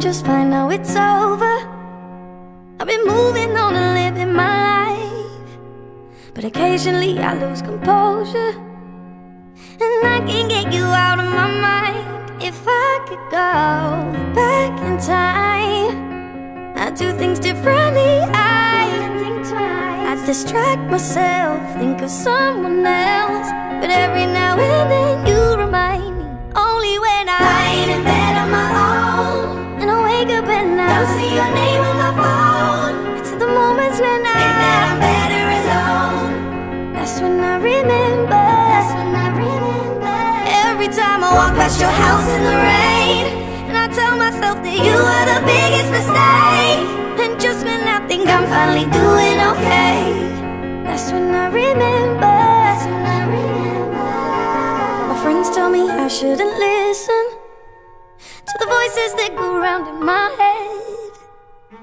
just fine, now it's over. I've been moving on and living my life. But occasionally I lose composure. And I can't get you out of my mind. If I could go back in time, I'd do things differently. I. I'd distract myself, think of someone else. But every now and then you wake up and I Don't see your name on my phone. It's the moments when I Think that I'm better alone. That's when I remember. That's when I remember. Every time I walk past your house in the rain, and I tell myself that you were the biggest mistake. And just when I think I'm finally doing okay, that's when I remember. That's when I remember. My friends tell me I shouldn't listen voices that go round in my head.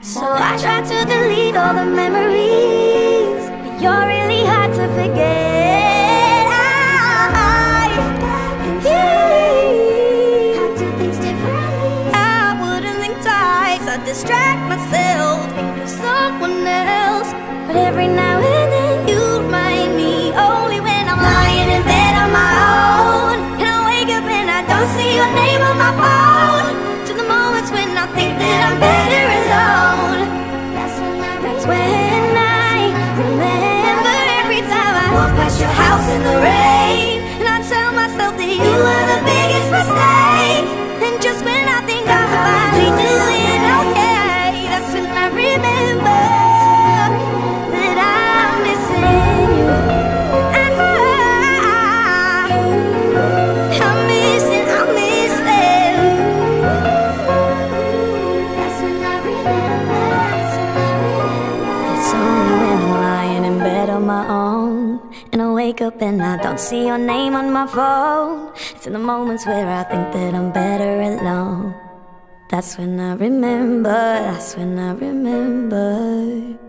So I try to delete all the memories, but you're really hard to forget. I, I do things differently. I wouldn't think twice. I distract myself, think of someone else. But every now in the rain. And I wake up and I don't see your name on my phone. It's in the moments where I think that I'm better alone. That's when I remember, that's when I remember